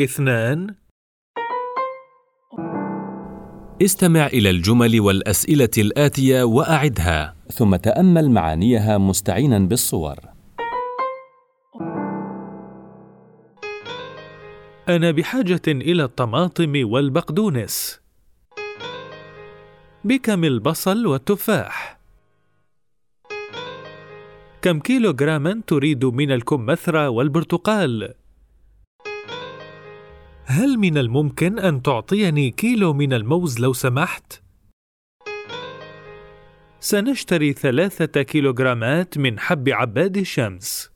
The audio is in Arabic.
اثنان استمع إلى الجمل والأسئلة الآتية وأعدها، ثم تأمل معانيها مستعينا بالصور. أنا بحاجة إلى الطماطم والبقدونس. بكم البصل والتفاح؟ كم كيلوغراما تريد من الكمثرى والبرتقال؟ هل من الممكن أن تعطيني كيلو من الموز لو سمحت؟ سنشتري ثلاثة كيلوغرامات من حب عباد الشمس.